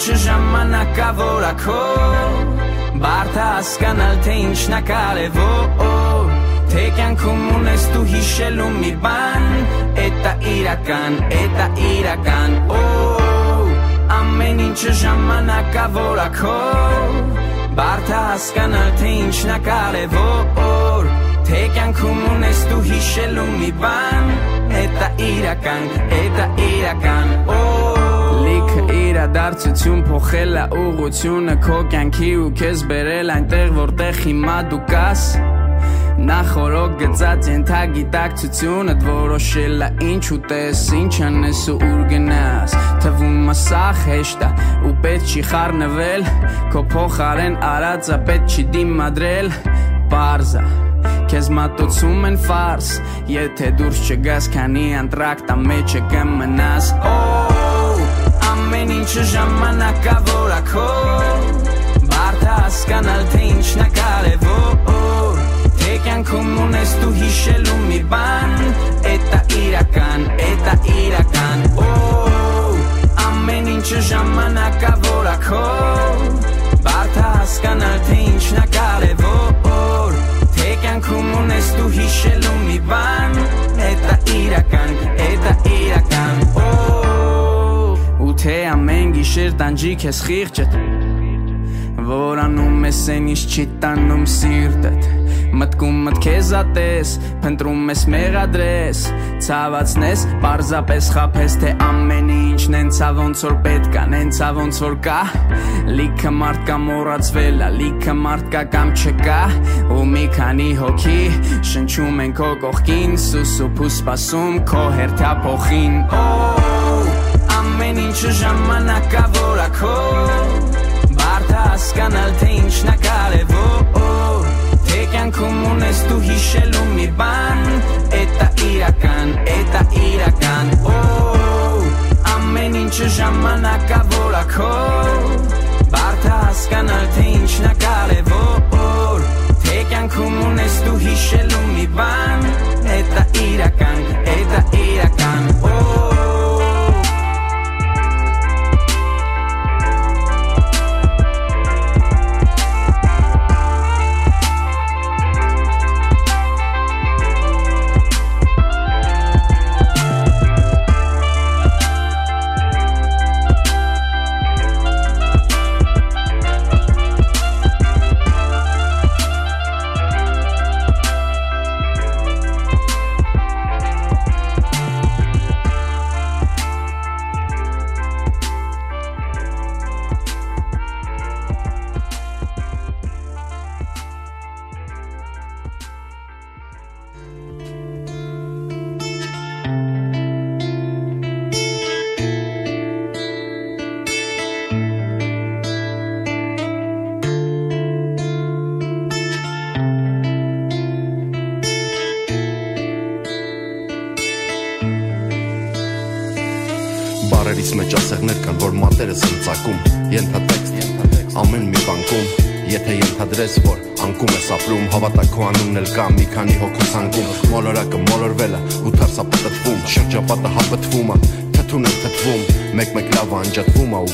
ինչը ժամանակավոր ակո Բարդ հասկանալ թե ինչն է կարևոր Թե կյանքում ունես դու հիշելու մի բան Էտա իրական, էտա իրական Օ Ամեն ինչը ժամանակավոր ակո Բարդ հասկանալ թե ինչն է կարևոր Թե կյանքում ունես դու հիշելու մի բան Էտա իրական, էտա իրական Օ Լիքը իրադարձություն փոխել է ուղությունը քո կյանքի ու քեզ բերել այնտեղ որտեղ հիմա դու կաս Նախորոք գծած ենթագիտակցությունը որոշել է ինչ ուտես, ինչ անես ու ուր գնաս Թվում է սախ հեշտ է ու պետք չի խառնվել Քո փոխարեն արածը պետք չի դիմադրել Պարզա Քեզ մատուցում են ֆարս Եթե դուրս չգաս, քանի անտրակտա մեջը կմնաս Օ Ամեն ինչը ժամանակավոր է քո Բարդ հասկանալ թե ինչն է կարևոր Թե կյանքում ունես դու հիշելու մի բան Էտա իրական, էտա իրական Ամեն ինչը ժամանակավոր ա քո Բարդ հասկանալ թե ինչն է կարևոր Թե կյանքում ունես դու հիշելու մի բան Էտա իրական, էտա իրական Օ թե ամեն գիշեր տանջի քեզ խիղճդ Որանում ես են ինչ չի տանում սիրտդ Մտքումդ քեզ ատես, փնտրում ես մեղադրես Ցավացնես, պարզապես խափես թե ամեն ինչն ենցա ոնց որ պետք է, նենցա ոնց որ կա Լիքը մարդ կա մոռացվել, լիքը մարդ կա կամ չկա Ու մի քանի հոգի շնչում են քո կողքին Սուսուփ ու սպասում քո հերթա փոխին Օ ամեն ինչը ժամանակավոր ա քո Բարդ հասկանալ թե ինչն է կարևոր Թե կյանքում ունես դու հիշելու մի բան Էտա իրական, էտա իրական Օ ամեն ինչը ժամանակավոր ա քո Բարդ հասկանալ թե ինչն է կարևոր Թե կյանքում ունես դու հիշելու մի բան Էտա իրական, էտա իրական Օ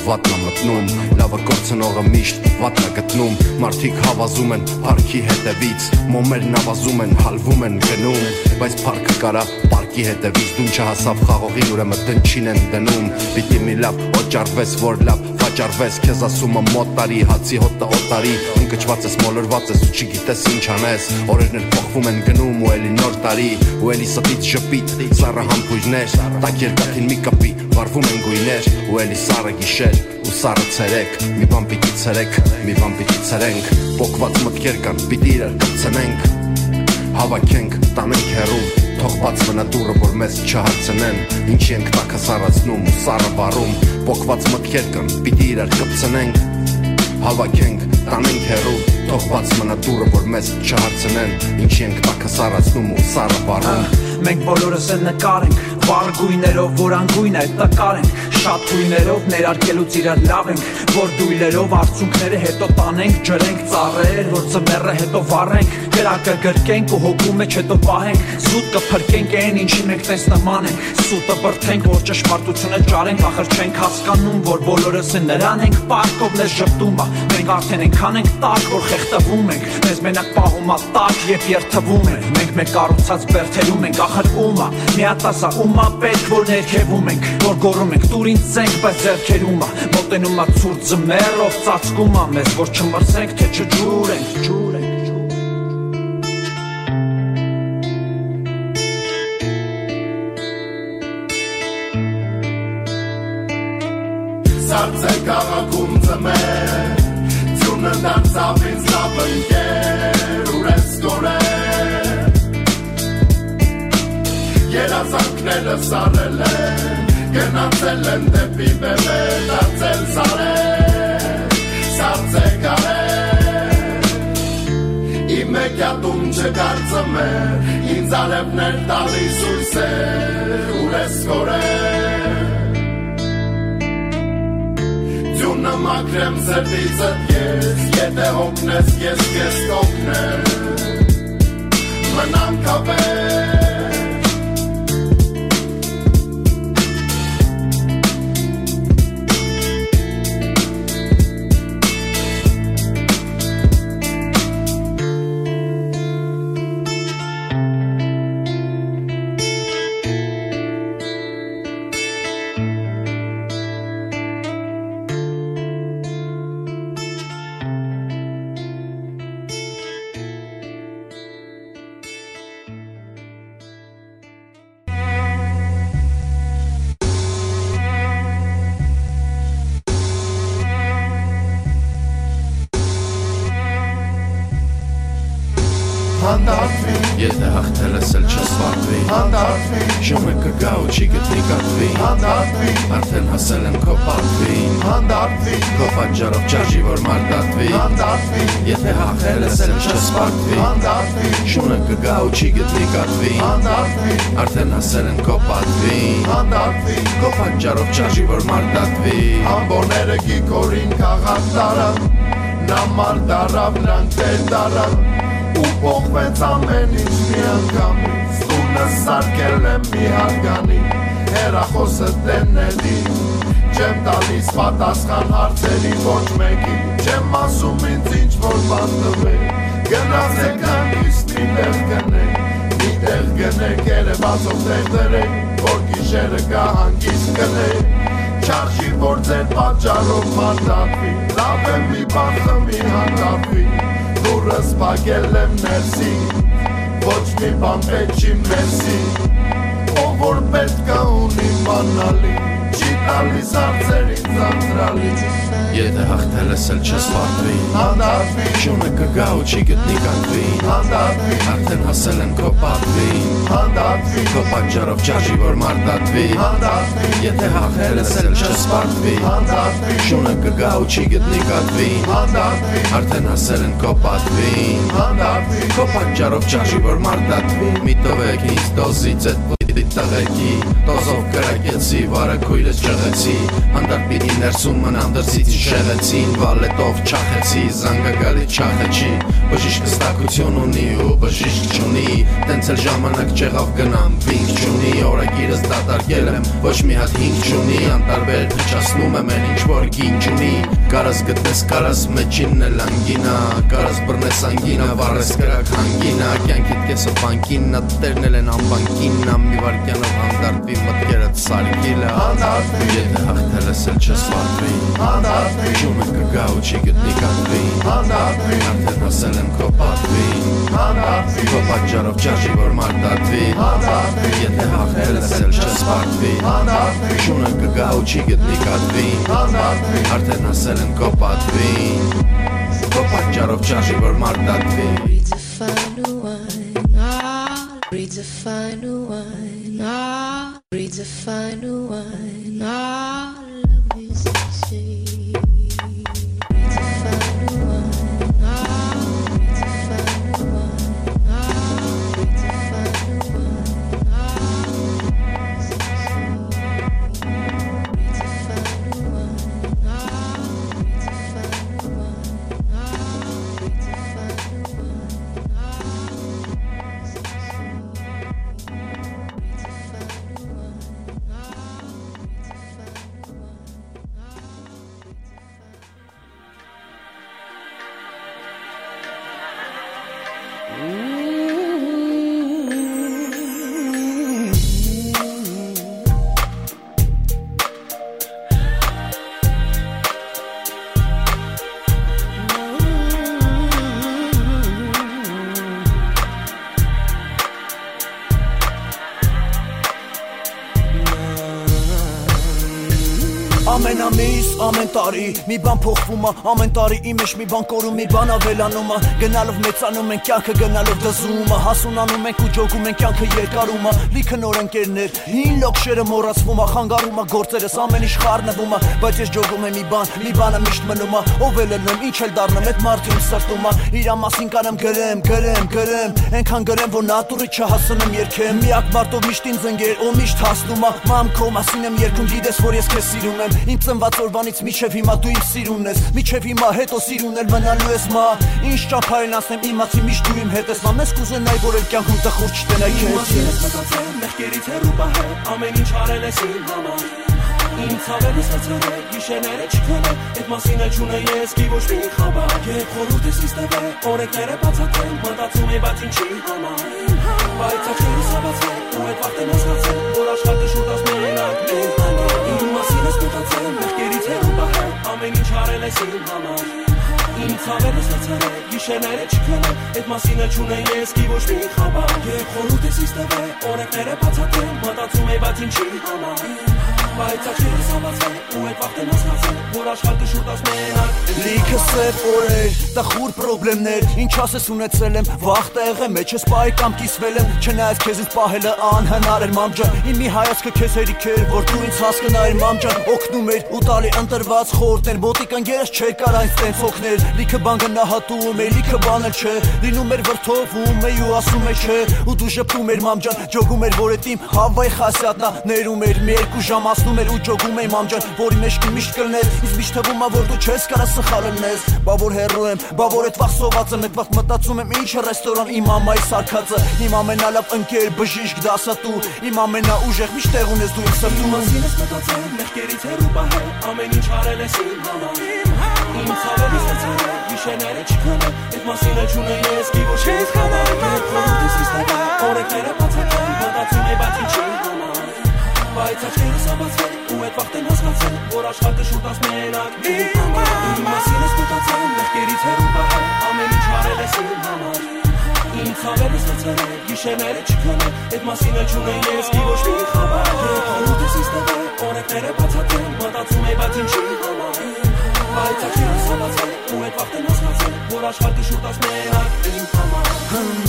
վատն է մտնում, լավը կորցնողը միշտ վատն է գտնում, մարդիկ հավազում են парքի հետևից, մոմերն ավազում են, հալվում են գնում, բայց парքը կարա парքի հետևից դուն չհասավ խաղողին, ուրեմն դնչին են դնում, պիտի մի լավ օճառվես, որ լավ վաճառվես քեզ ասում եմ մոտ տարի հացի հոտը օտարի ընկճված ես մոլորված ես ու չգիտես ինչ անես օրերն էլ փոխվում են գնում ու էլի նոր տարի ու էլի ստից շփիտ սառը համբույրներ տակ երկաթին մի կպի վարվում են գույներ ու էլի սառը գիշեր ու սառը ցերեկ մի բան պիտի ցերեկ մի բան պիտի ցերենք փոկված մտքեր կան պիտի իրար կցնենք հավաքենք տանենք հերում թող բաց մնա դուրը որ մեզ չհարցնեն ինչի ենք տակը սարացնում ու սառը վառում փոկված մտքեր կան պիտի իրար կպցնենք հավաքենք տանենք հերու Թող բաց մնա դուրը, որ մեզ չհարցնեն Ինչ ենք տակը սարացնում ու սարը բարում Մենք բոլորս են նկար ենք Վառ գույներով, որ անգույն է տկար ենք Շատ գույներով ներարկելուց իրար լավ ենք Որ դույլերով արցունքները հետո տանենք Ջրենք ծառեր, որ ծմերը հետո վառենք Գրակը գրկենք ու հոգու մեջ հետո պահենք Զուտ կփրկենք այն ինչի մենք տես նման ենք Սուտը բրթենք, որ ճշմարտությունը ճարենք Ախր չենք հասկանում, որ բոլորս են նրան ենք Պարկով լես ժպտում Մենք արդեն ենքան ենք տակ, որ խեղտվում ենք Մեզ մենակ պահում ա տակ և երթվում ենք Մենք մեր կառուցած բերթերում ենք ախր ում ա Միատասա ում ա պետք, որ ներքևում ենք Որ գորում ենք տուր ինձ ցենք, բայց ձերքերում ա Մոտենում ա ցուրտ ձմեռով ծածկում ա Մեզ որ չմրսենք, թե չջուրենք, ջուրենք Սարց է կաղաքում ձմեր Ձյունը դարձավ ինձ լավ ընկեր Ուրես կորեր Երազանքները սարել են Գնացել են դեպի բևեր Դարձել սարեր Սարց է կարեր Իմ եկյատում չկարծմեր Ինձ արևներ տալիս ույսեր Ուրես կորեր Ձյունը մակրեմ սրտիցդ ես Եթե հոգնես ես ես կոգնեմ Մնամ կապեր բան խմի հանդապվի Դուրը սպագել եմ ներսի Ոչ մի բան պետ չի մերսի Ով որ պետք է ունի մանալի Չի տալիս արծերին ծանտրալի Եթե հաղթել ես էլ չսվարդվի Հանդարտվի, Շունը կգա ու չի գտնի կատվի հանդարտվի, Արդեն հասել եմ քո պատվին հանդարտվի, Քո պատճառով ճարժի որ մարտատվի հանդարտվի, Եթե հաղթել ես էլ չսվարդվի հանդարտվի, Շունը կգա ու չի գտնի կատվի հանդարտվի, Արդեն հասել են քո պատվին հանդարտվի, Քո պատճառով ճարժի որ մարտատվի Մի տվեք ինձ դոզից էդ պիտի տղեկի Տոզով կրակեցի, վարը քույրս ճղեցի Հանդարտ պիտի ներսում մնամ դրսից շեղեցին Վալետով չախեցի, զանգագալի չախեցի Բժիշկ ստակություն ունի ու բժիշկ չունի Տենց էլ ժամանակ չեղավ գնամ, վինք չունի Օրագիրս դատարկել եմ, ոչ մի հատ հինք չունի Անտարբեր փչացնում եմ են ինչ որ գինչ ունի Կարաս գտնես, կարաս մեջինն էլ անգինա Կարաս բռնես անգինա, վառես կրակ հանգինա Կյանքիդ կեսը բանկիննա, տերնել են անբանկիննա Մի վարկյանով հանդարտվի մտքերդ սարկիլա հանդարտվի, Եթե հաղթել ես էլ չես վարվի հանդարտվի, Շումը կգա ու չի գտնի կատվի հանդարտվի, Արդեն հասել եմ քո պատվին հանդարտվի, Քո պատճառով ճաշի որ մարտատվի հանդարտվի, Եթե հաղթել ես էլ չես վարվի հանդարտվի, Շունը կգա ու չի գտնի կատվի հանդարտվի, Արդեն հասել եմ քո պատվին Քո պատճառով ճաշի որ մարտատվի Redefine a wine, ah, redefine a wine, wine. Ah, breathe the final wine. Ah, love is insane. Ամեն տարի մի բան փոխվում է, ամեն տարի իմ մեջ մի բան կորում, մի բան ավելանում է, գնալով մեծանում են կյանքը գնալով դզում է, հասունանում ենք ու ջոգում են կյանքը երկարում է, լիքը նոր ընկերներ, հին լոքշերը մոռացվում է, խանգարում է գործերս, ամեն ինչ խառնվում է, բայց ես ջոգում եմ մի բան, մի բանը միշտ մնում է, ով էլ եմ, ինչ էլ դառնամ, այդ մարդը իմ սրտում է, իր մասին կանեմ գրեմ, գրեմ, գրեմ, այնքան գրեմ, որ նատուրի չհասնեմ երկեմ, միակ մարդով միշտ ինձ ընկեր, ով միշտ հասնում է, մամ քո մասին եմ երկում, գիտես որ ես քեզ սիրում եմ, Իմ ծնված օրվանից միջև հիմա դու իմ սիրունն ես Միջև հիմա հետո սիրուն էլ մնալու ես մա Ինչ ճապայել ասեմ իմացի միշտ դու իմ հետ ես Ման ես կուզենայի որ էլ կյանքում տխուր չտենայի քեզ Մասինս մտածեմ մեղքերից հեռու պահել Ամեն ինչ արել ես իմ համար Իմ ցավերը ստացել է գիշերները չքնել Այդ մասին էլ չունե ես գի ոչ մի խաբար Երբ խորհուրդ ես իստև է օրենքները բացատրել Մտածում եմ բայց ինչի համար Բայց աչքերս հավացել ու այդ վաղտեն հասկացել Որ աշխարհը շուտ ասմենակ մի Ինձ մտածել մեղքերից հեռու պահել Ամեն ինչ արել ես իմ համար Իմ ցավերը ստացել է գիշերները չքնել Այդ մասին էլ չունեն ես գի ոչ մի խաբար Երբ խորհուրդ ես իստև է օրենքները բացատրել Մտածում եմ բայց ինչի համար բայց աչքերս համացան ու այդ վաղտեն հասկացան որ աշխարհը շուտ ասմենակ լիքը սև օրեր տխուր խնդիրներ ինչ ասես ունեցել եմ վաղ տեղը մեջ ես պայ կամ կիսվել եմ չնայած քեզից պահելը անհնար էր մամ ջան իմ մի հայացքը քեզ հերիք էր որ դու ինձ հասկանայր մամ ջան օգնում էր ու տալի ընտրված խորտներ մոտիկան երես չէր կար այն տենց օգներ լիքը բան գնահատում էր լիքը բան էլ չէ լինում էր վրթովում է ու ասում է չէ ու դու շփում էր մամ ջան ջոգում էր որ այդ իմ հավայ խասյատնա ներում էր մի երկու ժամ Հասնում էր ու ջոգում եմ ամջան, որի մեջ դու միշտ կլնես, իսկ միշտ թվում է որ դու չես կարա սխալ լնես։ Բա որ հերո եմ, բա որ այդ վախ սոված եմ, այդ վախ մտածում եմ ինչ ռեստորան իմ մամայի սարքածը, իմ ամենալավ ընկեր բժիշկ դասատու, իմ ամենաուժեղ միշտ տեղ ունես դու իմ սրտում։ Մասինս մտածել, մեղքերից հեռու պահել, ամեն ինչ արել ես իմ համար։ Իմ ցավերը ստացել է, գիշերները չքնել, այդ մասին էլ չունեն ես գի ոչ ես ես իստեղ, օրենքները բացակայ, մտածում եմ բայց ինչի համար բայց աչքերս ամացել ու այդ վաղտեն հասկացել որ աշխարհը շուտ ասմենակ իմ մասին ես մտածել մեղքերից հեռու պահել ամեն ինչ արել ես իմ համար իմ ցավերը ստացել է գիշերները չքնել այդ մասին էլ չունեն ես գի ոչ մի խաբար երբ խորհուրդ ես իստեղ օրենքները բացատրել մտածում եմ բայց ինչի համար բայց աչքերս ամացել ու այդ վաղտեն հասկացել որ աշխարհը շուտ ասմենակ իմ համար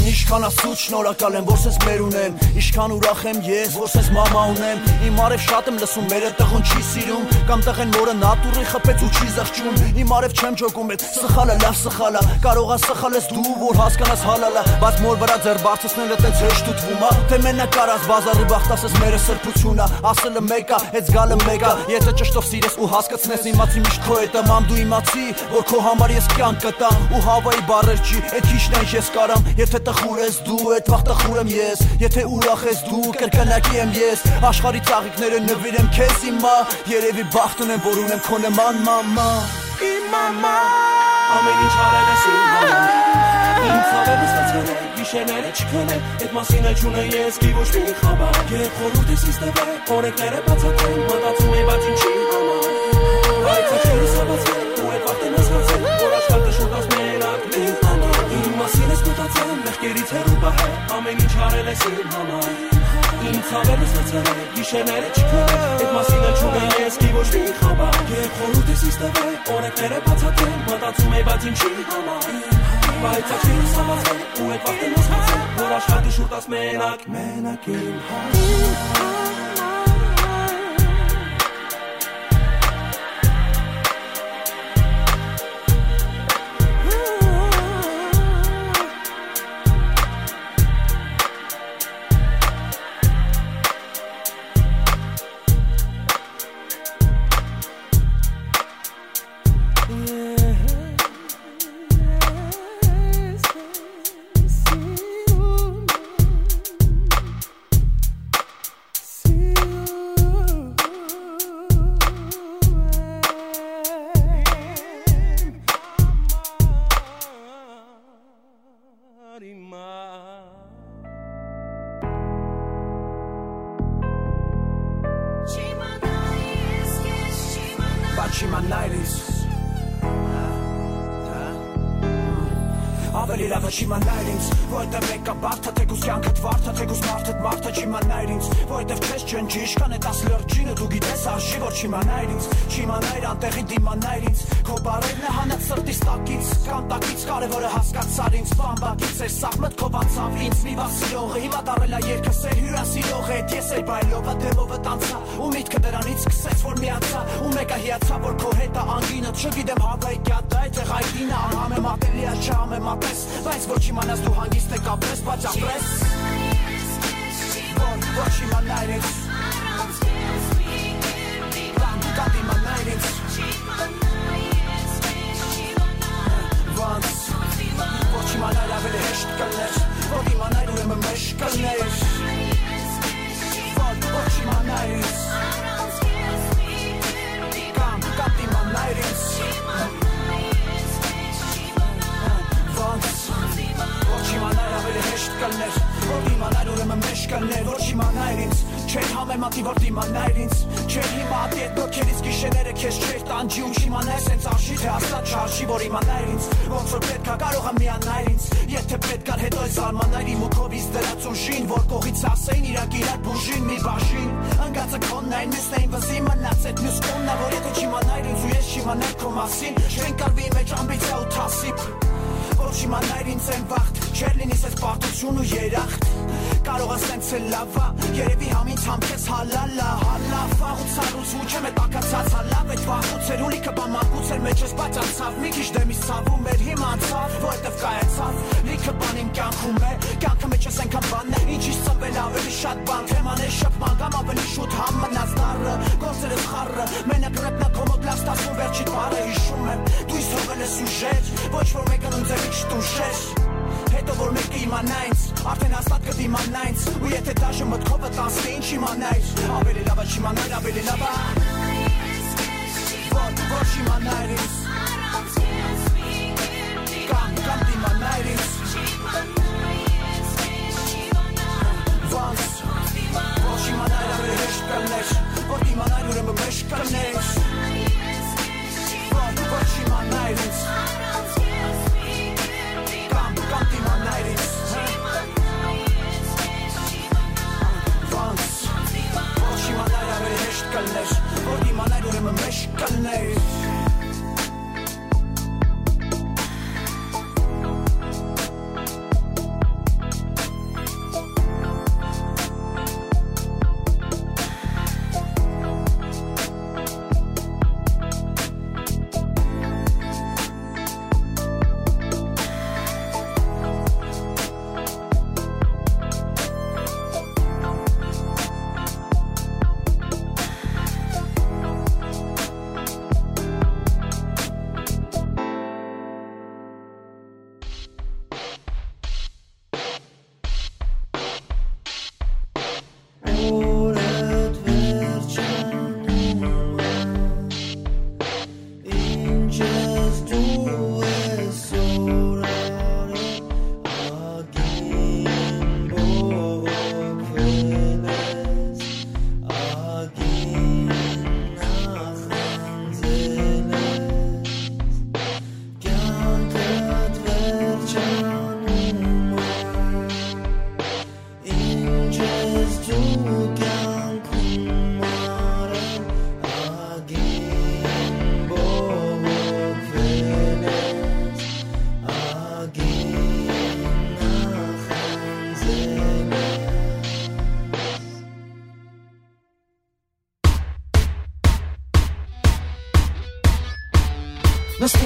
Ինչքան ասուց շնորհակալ եմ, որ ես մեր ունեմ, ինչքան ուրախ եմ ես, որ ես մամա ունեմ։ Իմ արև շատ եմ լսում, մերը տղուն չի սիրում, կամ տղեն մորը նատուրի խփեց ու չի զղջում։ Իմ արև չեմ ջոկում այդ սխալը, լավ սխալա, կարող ես սխալես դու, որ հասկանաս հալալա, բայց մոր վրա ձեր բարձրացնելը տենց հեշտ ուտվում է, թե մենակ կարաս բազարի բախտասես մերը սրբությունա, ասելը մեկա, այդ զգալը մեկա, եթե ճշտով սիրես ու հասկացնես իմացի միշտ քո հետ եմ, դու իմացի, որ քո համար ես կյանք կտամ ու հավայի բարեր չի, այդ քիչն ես կարամ, եթե տխուր ես դու, այդ վաղ տխուր եմ ես, եթե ուրախ ես դու, կրկնակի եմ ես, աշխարհի ծաղիկները նվիրեմ քեզ հիմա, երևի բախտ ունեմ, որ ունեմ քո նման մամա, իմ մամա, ամեն ինչ արել ես իմ համար, ցավերը ստացել է, գիշերները չքնել, այդ մասին էլ չունեմ ես գի ոչ մի խաբար, երբ խորհուրդ ես իստև է, օրենքները բացատրել, մտածում եմ բայց ինչի համար, բայց աչքերս հավացել, ու այդ վաղտեն հասկացել, որ աշխարհը շուտ ասմենակ մի մասին ես մտածել մեղքերից հեռու պահել ամեն ինչ արել ես իմ համար Իմ ցավերը ստացել է գիշերները չքնել Այդ մասին էլ չունեմ ես գի ոչ մի խաբար Երբ խորհուրդ ես իստև է օրենքները բացատրել Մտածում եմ բայց ինչի համար Բայց աչքերս համացել ու այդ վաղտեն հասկացել Որ աշխարհը շուտ աս մենակ Մենակ իմ համար հետ Ես էր բայլովը դեմովը տանցա Ու միտքը դրանից սկսեց որ միացա Ու մեկը հիացա որ քո հետ է անգինը Չգիտեմ հավայի կյատա է տեղ այդինը Անհամեմատելի է չհամեմատես Բայց ոչ իմանաս դու հանգիստ է կապրես Բայց ապրես Որ ոչ իմանայր ինձ Կան իմանայր ինձ Ոնց Ոչ իմանայր ավելի հեշտ կլներ Որ իմանայր ուրեմն մեջ կլներ Որ ոչ իմանայր ինձ Կամ կապ իմանայր ինձ Ոնց Ոչ իմանայր ավելի հեշտ կլներ Որ իմանայր ուրեմն մեջ կլներ Ոչ իմանայր ինձ Չէր համեմատի որ դիմանայր ինձ Չէր հիմա ատի այդ նոքերից գիշերները քեզ չէր տանջի ու չիմանայր սենց արժի թե աստատ չարժի որ իմանայր ինձ Ոնց որ պետքա կարող եմ միանայր ինձ Եթե պետք կար հետո ես արմանայր իմ ու քովից դրած ուժին Որ կողից ասեին իրակ իրար բուժին մի բաժին Ընգածը քոննային մեսնային վզի մնաց այդ մյուս կոննա Որ եթե չիմանայր ինձ ու ես չիմանայր քո մասին Չեն կարվի մեջ ամբիցիա ու թասիպ Որ չիմանայր ինձ են վաղթ Չեր լինիս ես պարտություն ու երախտ Կարող ասենց է լավա Երևի համից համքես հալալա Հալա վաղուց հարուց ու չեմ է տակացած Հալավ էդ վաղուց էր ուլիքը բամակուց էր մեջս բաց անցավ Մի քիչ դեմից ցավում էր հիմա անցավ Որտև կայացավ Լիքը բան իմ կյանքում է Կյանքը մեջ ես այնքան բանն է Ինչից ծնվել ավելի շատ բան Թեման է շփման կամ ավելի շուտ համ մնաց նարը Գործերս խառը Մենակ ռեպնա կոմոդ լավ ստացվում վերջի բարը հիշում եմ Դու իս հովել ես ուժեր Ոչ որ մեկը նույն ձևի չտուշեր Հետո որ մեկը իմանա ինձ Արդեն հաստատ կդիմանա ինձ Ու եթե դաշը մտքովը տանցնի ինչ իմանայր Ավելի լավը չիմանայր, ավելի լավը Որ, որ չիմանայր ինձ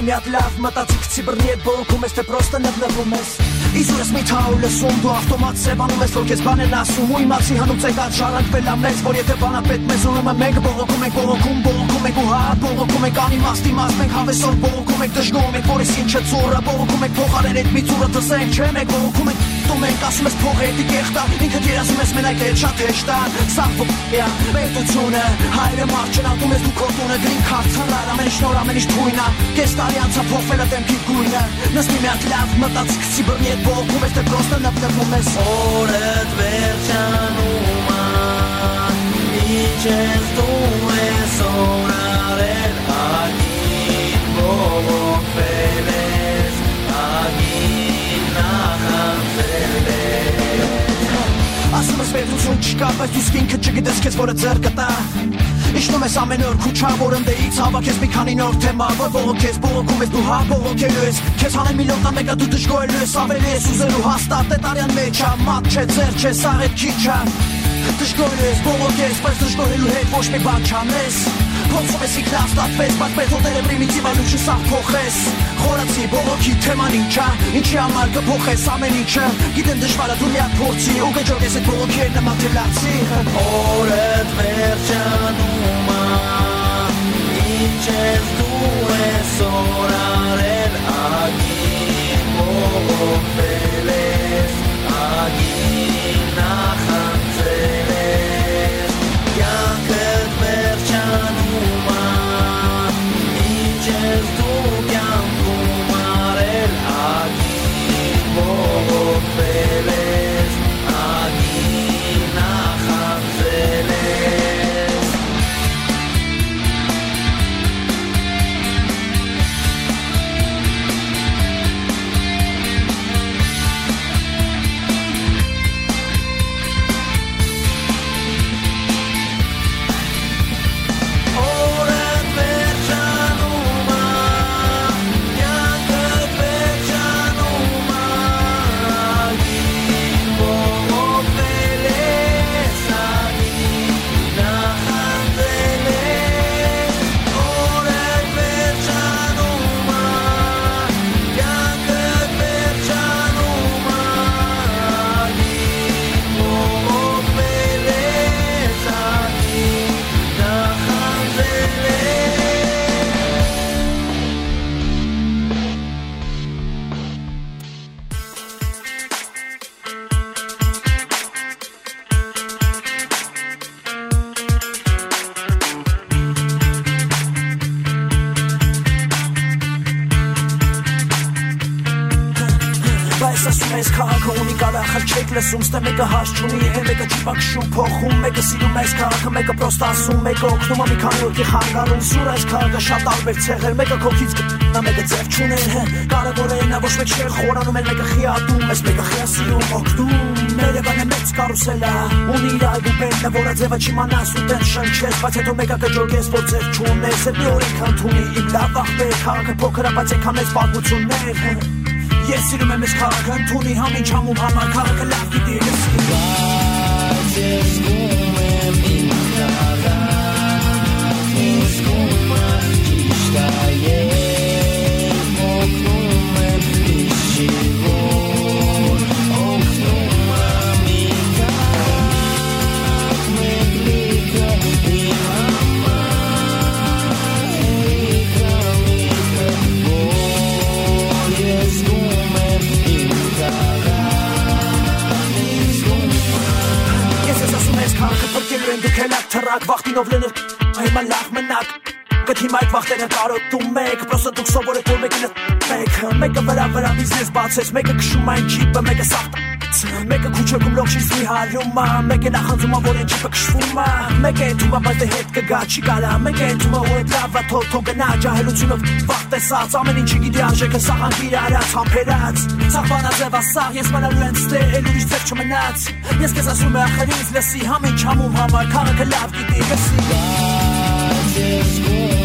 մի հատ լավ մտածի քցի բռնի այդ բողոքում ես թե պրոստը նվնվում ես Իզուրս մի թաու լսում դու ավտոմատ սևանում ես որ քեզ բան են ասում ու իմացի հանուց եք ած ժառանգվել ամես որ եթե բանապետ մեզ ունում է մենք բողոքում ենք բողոքում բողոքում ենք ու հա բողոքում ենք անիմաստ իմաստ մենք հավեսոր բողոքում ենք դժգոհում ենք որ ես ինչը ծուրը բողոքում ենք փոխարեն այդ մի ծուրը դսենք չէ մենք բողոքում ենք տում ենք ասում ես փող հետի կեղտա ինքդ երազում ես մենակ այդ շատ հեշտան սա ֆոկիա պետությունը հայրը մարջնատում ես դու քո տունը գրին քարթարար ամեն ինչ նոր ամեն ինչ թույնա կես տարի անցա փոխվել է դեմքի գույնը նստի մի հատ լավ մտած քցի բռնի այդ բողոքում ես թե պրոստը նպնվում ես օրդ վերջանում ինչ ես դու ես օրարել ագին բողոքվել Ասում ես պետություն չկա, բայց դու սկինքը չգիտես քեզ որը ձեր կտա Փորձում ես ամեն օր քուչա որ ընդեից հավաքես մի քանի նոր թեմա որ բողոքես բողոքում ես դու հա բողոքելու ես քեզ հանեն միլիոնա մեկը դու դժգոհելու ես ավելի ես ուզելու հաստատ է տարյան մեջ ա մատ չէ ծեր չէ սաղ է քիչ ա Դժգոհ ես բողոքես բայց դժգոհելու հետ ոչ մի բան չանես Փոխում ես ինքնաստատվես, բայց մեթոդները պրիմիտիվալու չսաղ փոխես Խորացի բողոքի թեման ինչա, ինչի համար կփոխես ամեն ինչը Գիտեմ դժվարը դու միակ փորձի, ու կջոգես այդ բողոքի էր նման թելացի Օրդ վերջանում ա, ինչ ես դու ես օրարել ագին բողոքվել ես ագին նախանձել վերջանում խանգարում Սուր այս քաղաքը շատ տարբեր ցեղեր Մեկը քոքից կնա, մեկը ձև չուներ Կարևորը նա ոչ մեկ չէր խորանում Էլ մեկը խիատում, ես մեկը խիա սիրում օգնում Երևանը մեծ կարուսել ա Ունի իր այգու բենը, որը ձևը չիմանաս ու տեն շնչես Բայց հետո մեկը կջոգես, որ ձև չունես Էլ մի օր ինքան թունի, իմ լավ աղբեր Քաղաքը փոքր ա, բայց եկա մեծ պատմություններ Ես սիրում եմ ես քաղաքը ընդունի համին չամում համար քաղաքը լավ գիտի լսի էլ ակ թռակ վախտինով լնր Հիմա լավ մնաք Կթիմ այդ վախտերը կարոտում մեկ Պրոսը դուք սովորեք որ մեկին մեկ Մեկը վրա վրա բիզնես բացես Մեկը քշում այն չիպը մեկը սախտ Մեկը քուչակում լոքշից մի հարյում ա Մեկը նախանձում ա որ այն չիպը քշվում ա Մեկը ենթում ա բայց դե հետ կգա չի կարա Մեկը ենթում ա որ այդ լավա թող թող գնա ջահելությունով վախ տեսած Ամեն ինչի գիտի արժեքը սաղան իրարած համբերած Սաղբանաձև ասաղ ես մնալու են ստե էլ ուրիշ ձև չմնաց Ես կեզ ասում է ախր ինձ լսի համին չամում համար Քաղաքը լավ գիտի լսի Ես գում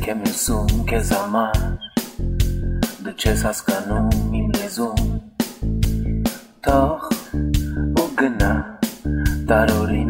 que me sun, que zama? de ce s-a scanun mi lezun. Toch, o gna, dar orin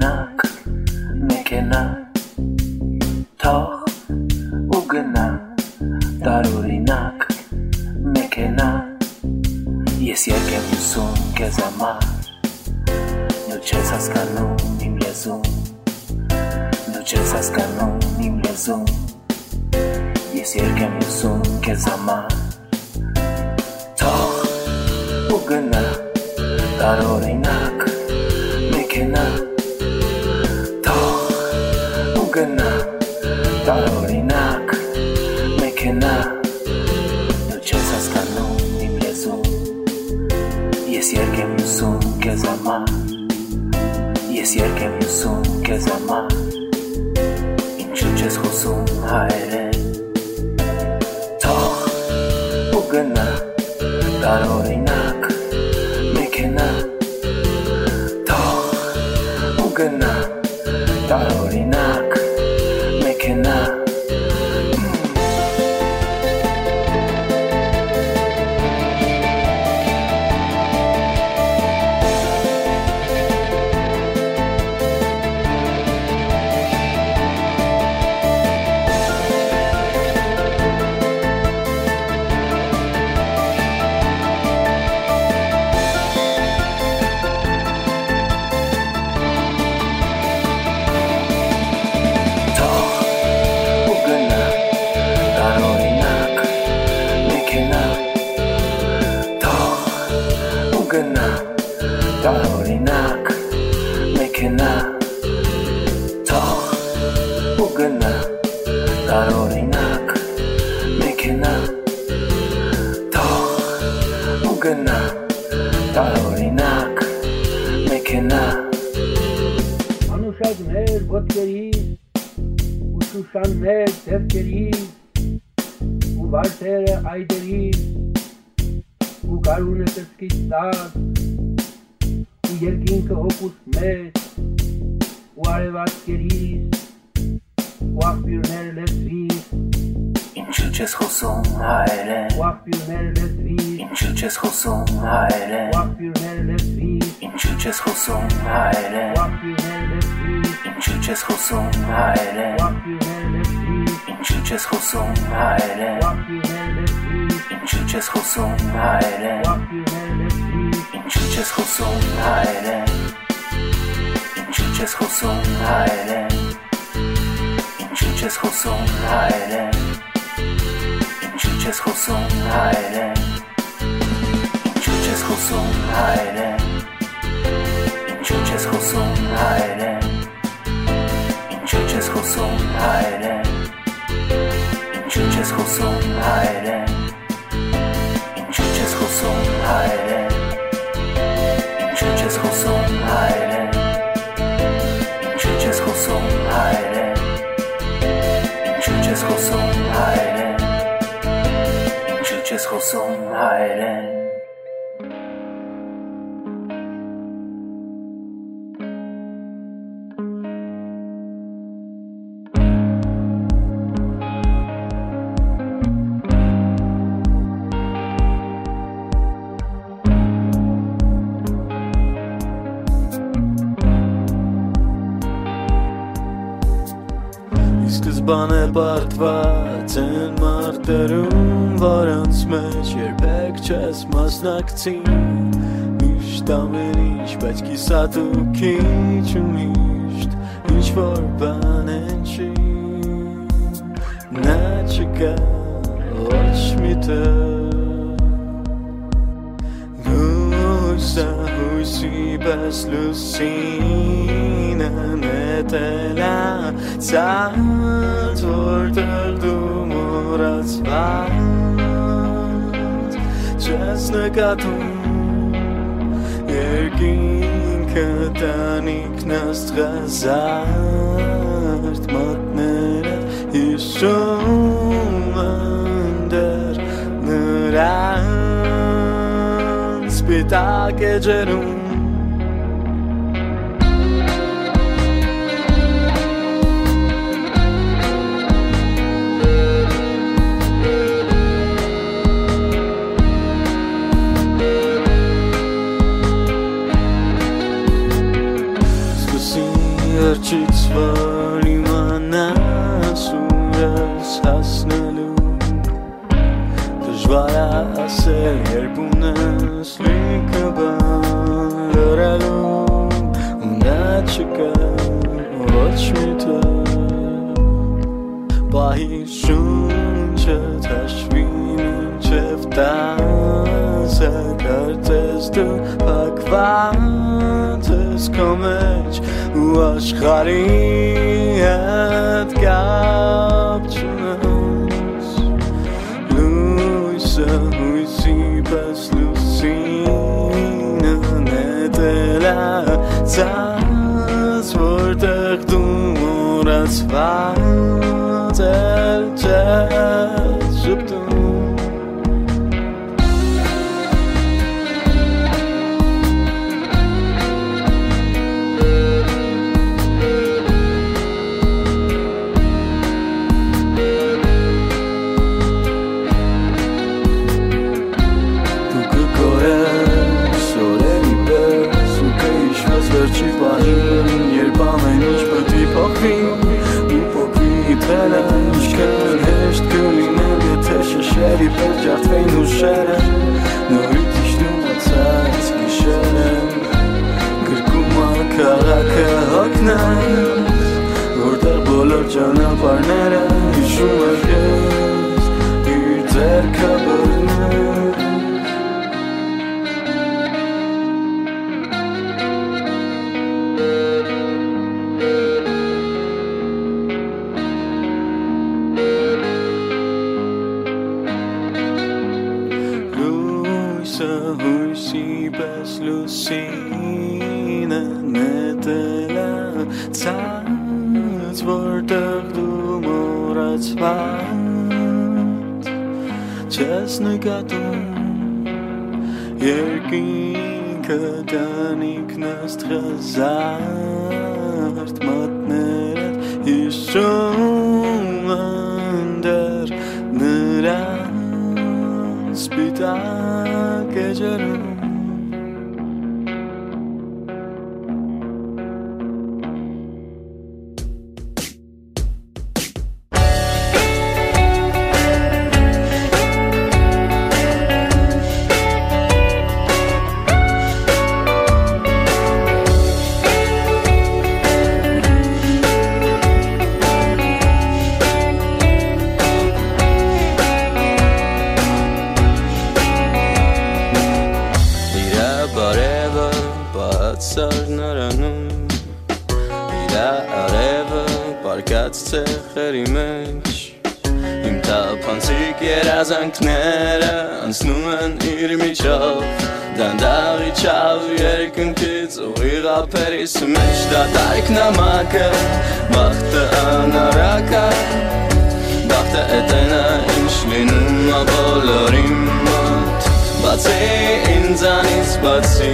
Husumheiden. In churches Husumheiden. In churches In churches In churches In churches բարդված են մարտերում Որոնց մեջ երբեք չես մասնակցի Միշտ ամեն ինչ, բայց կիսատ ու քիչ ու միշտ Ինչ որ բան են չի Նա չկա ոչ մի տեղ Գույսը հույսի պես լուսինը նետելա Ցած որտեղ դու մորացված Չես նկատում երկինքը տանիքն աստղազարդ մատները հիշում ընդեր նրան սպիտակ էջերում Սկսի Ցած որտեղ դու մորացված Չես նկատում երկինքը տանիքն աստղազարդ մատներդ հիշում ընդեր նրան սպիտակ էջերում սարնարանում ափերիս մեջ Դատարկ նամակը, բախտը անարակա Բախտը էտենա ինչ լինում ա բոլորի մոտ Բացի ինձանից, բացի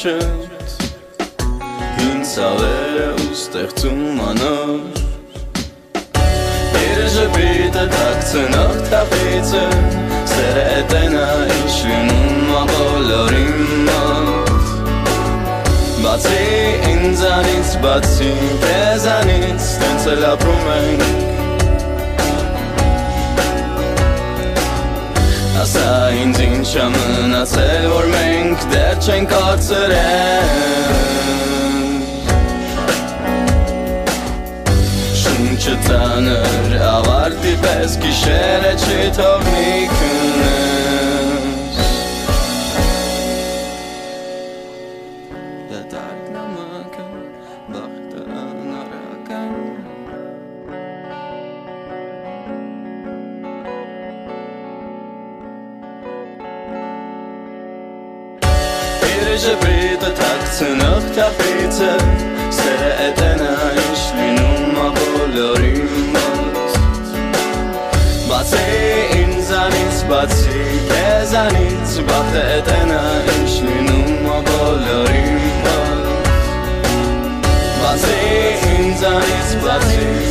ա մեջդ Հին սավերը ու ստեղծում ա նոր Իր ժպիտը թաքցնող թախիցը Սերը էտենա ինչ լինում ա բոլորի մոտ Բացի ինձանից, բացի կեզանից Տենց էլ ապրում ենք Ասա ինձ ինչ ա մնացել, որ մենք դեռ չենք արձրել Շունչը ծանր, ավարտի պես գիշերը չի թողնի քնես ժպիտը թաքցնող թախիցը Սերը էտենա ինչ լինում ա բոլորի մոտ Բացի ինձանից, բացի կեզանից Բախտը էտենա ինչ լինում ա բոլորի մոտ Բացի ինձանից, բացի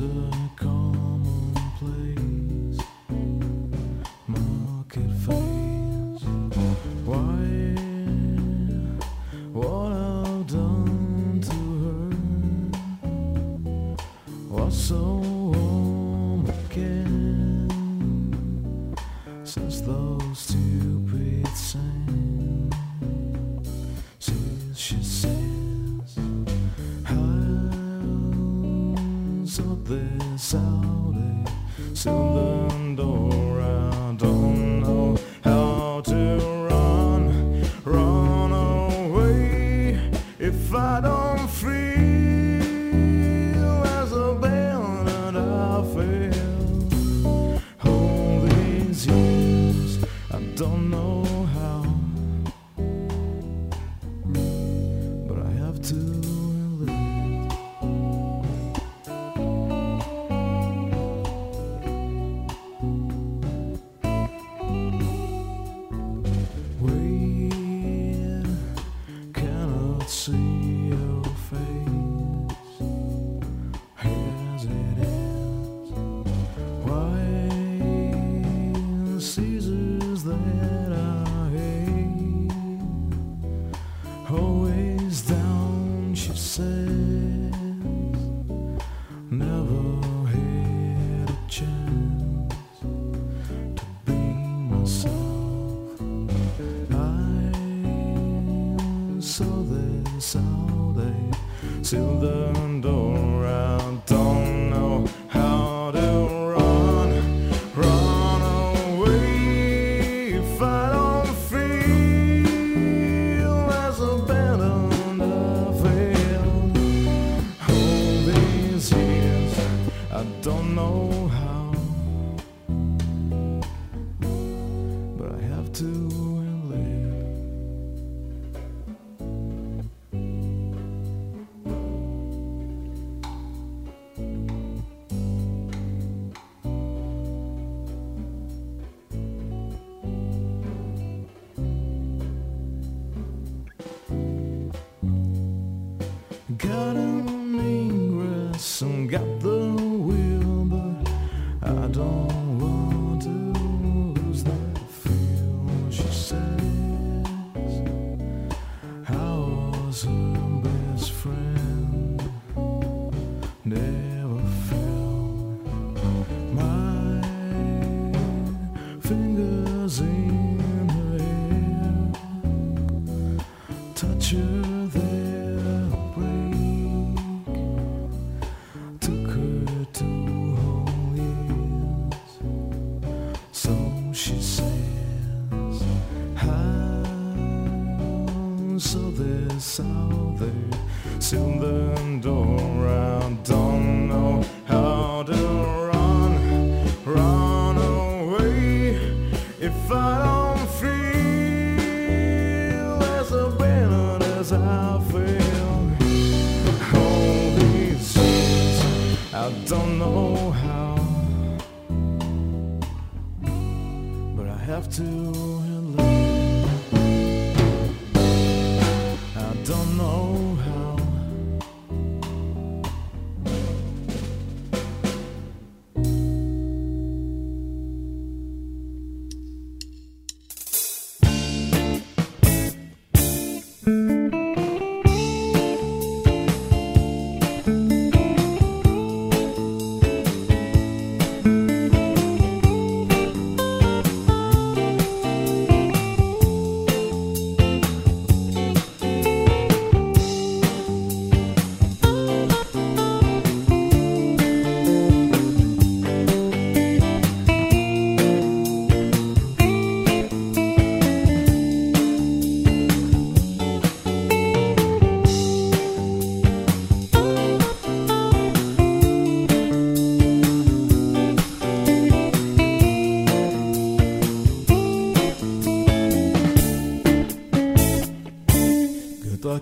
answer. till the if I don't feel as abandoned as I feel. All these years, I don't know how, but I have to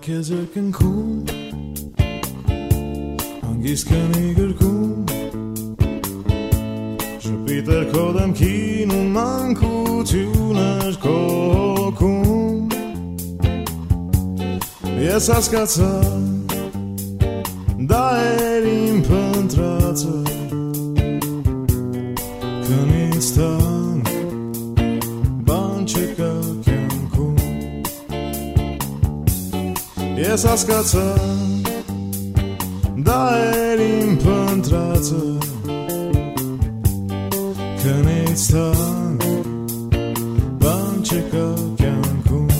Գտա քեզ երկնքում Հանգիստ կնի գրքում Շպիտեր քո դեմքին ու մանկություններ քո հոգում Ես հասկացա Քնից թանկ Բան չկա կյանքում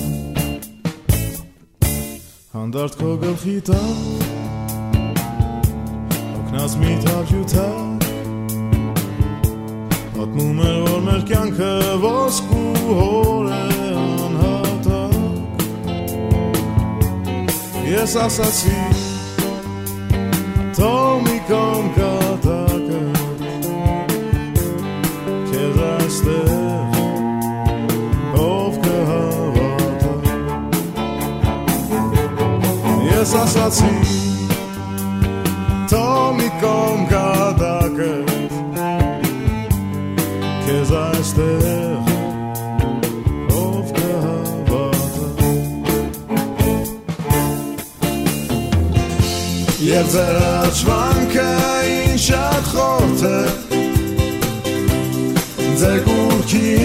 Հանդարտ քո գլխի տակ Օգնած մի թավջութա Պատմում էր որ մեր կյանքը ոսկու հոր է անհատակ Ես ասացի Թող մի կողմ կատակը Ես ասացի Թող մի կողմ կատակը Քեզ այստեղ ով կհավատա Եվ ձեր աչվանքը ինչ շատ խորթ է Ձեր կուրքին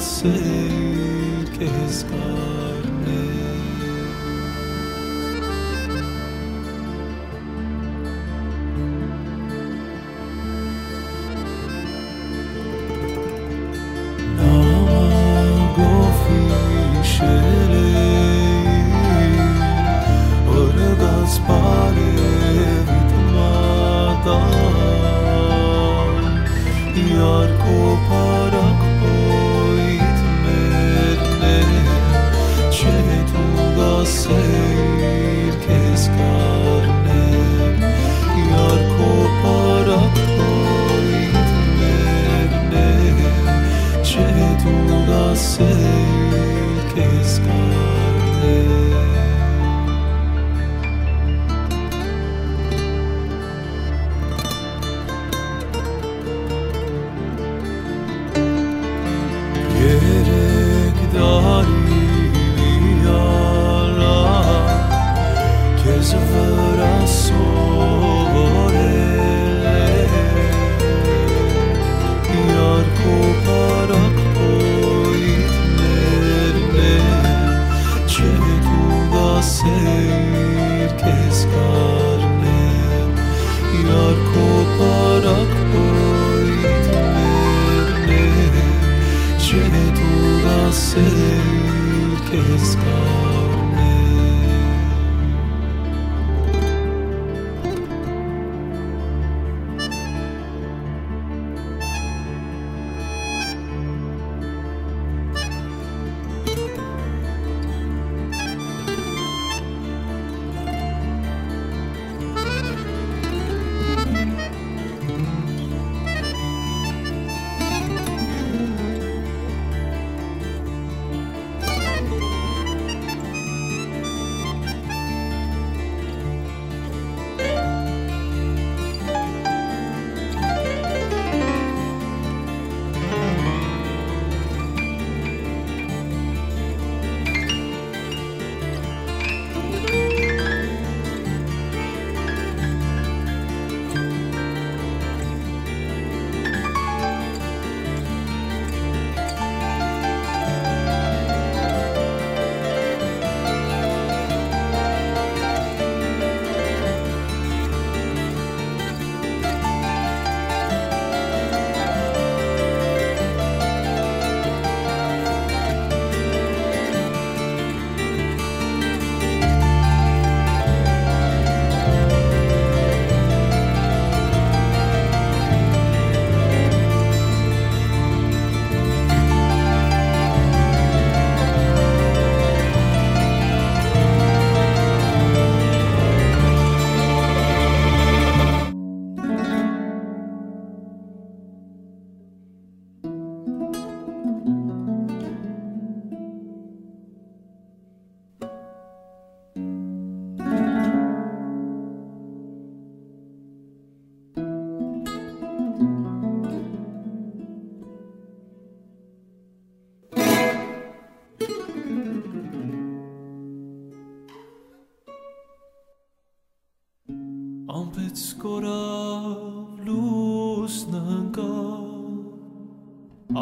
sei que resgate.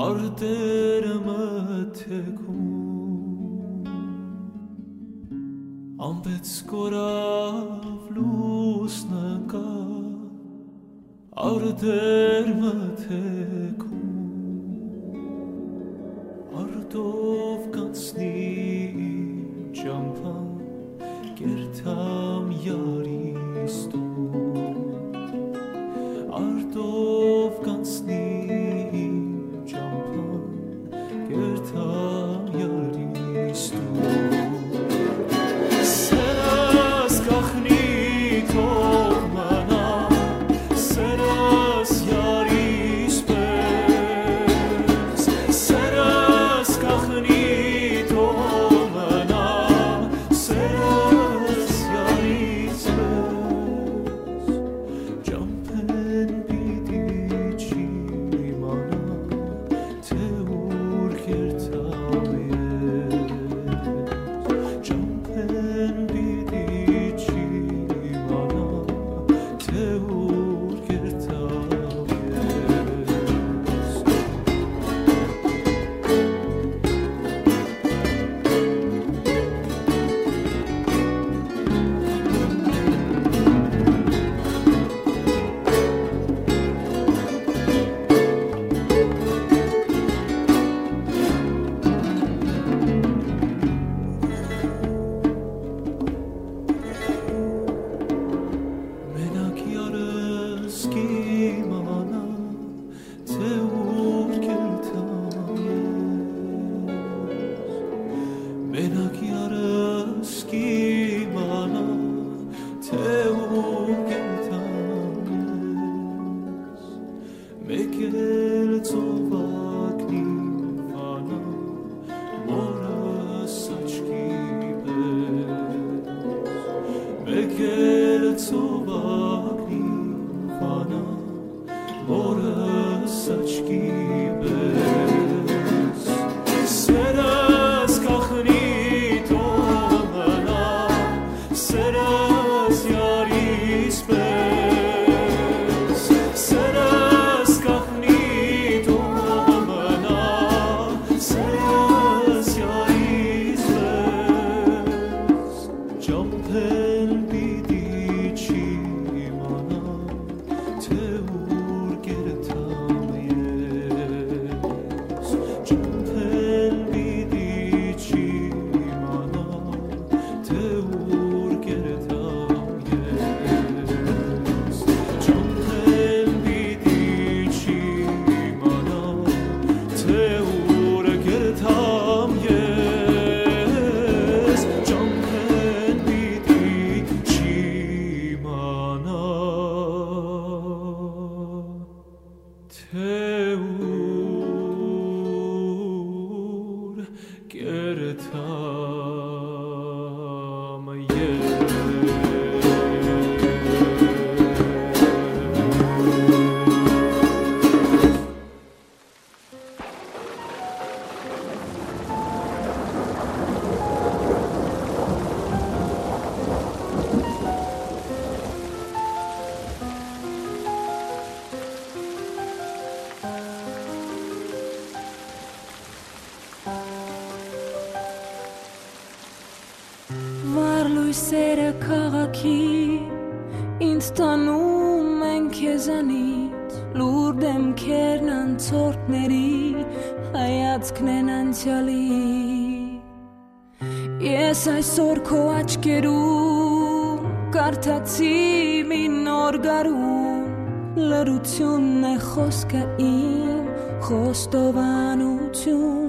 արտերը մթեքում ամբեց կորավ լուսնը կա արտեր մթեքում արտով կանցնի ճամփան կերտամ յա այսօր քո աչքերում կարդացի մի նոր գարուն լրությունն է խոսքը իմ խոստովանություն